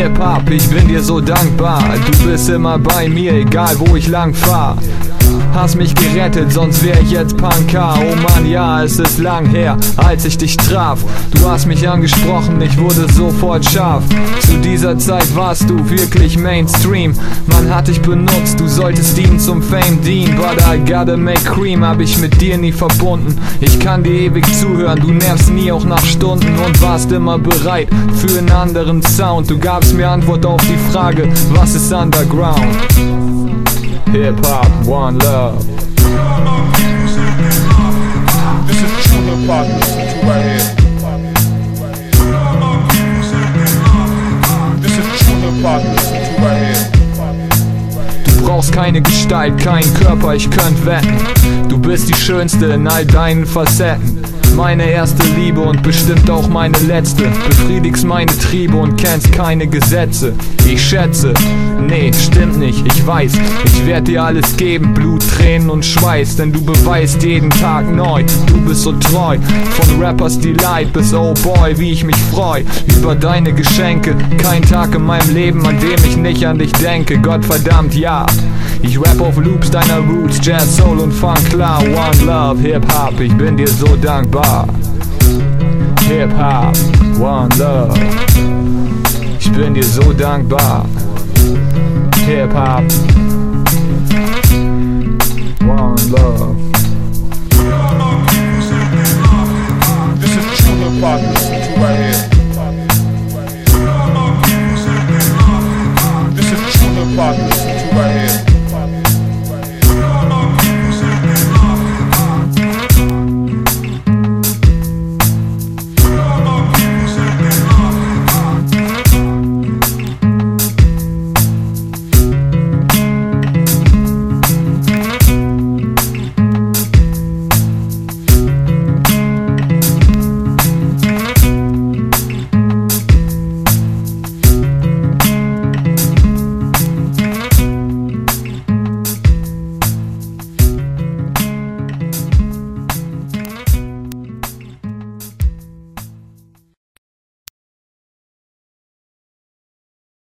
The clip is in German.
Hip-Hop, ich bin dir so dankbar. Du bist immer bei mir, egal wo ich lang fahr. Hast mich gerettet, sonst wär ich jetzt Punker. Oh Mann, ja, es ist lang her, als ich dich traf. Du hast mich angesprochen, ich wurde sofort scharf. Zu dieser Zeit warst du wirklich Mainstream. Man hat dich benutzt, du solltest ihm zum Fame dienen. But I gotta make cream, hab ich mit dir nie verbunden. Ich kann dir ewig zuhören, du nervst nie auch nach Stunden und warst immer bereit für einen anderen Sound. Du gabst mir Antwort auf die Frage, was ist Underground? Hip Hop, One Love. Du brauchst keine Gestalt, keinen Körper, ich könnt wetten. Du bist die Schönste in all deinen Facetten. Meine erste Liebe und bestimmt auch meine letzte. Befriedigst meine Triebe und kennst keine Gesetze. Ich schätze, nee, stimmt nicht, ich weiß. Ich werd dir alles geben, Blut, Tränen und Schweiß. Denn du beweist jeden Tag neu, du bist so treu. Von Rappers Delight bis Oh Boy, wie ich mich freu. Über deine Geschenke, kein Tag in meinem Leben, an dem ich nicht an dich denke. Gott verdammt, ja. Ich rap auf Loops deiner Roots, Jazz, Soul und Funk, klar. One Love, Hip Hop, ich bin dir so dankbar. Hip Hop, One Love, ich bin dir so dankbar. hip hop. One love. This is true hip hop. This is true right here. This is true hip hop. This is true right here.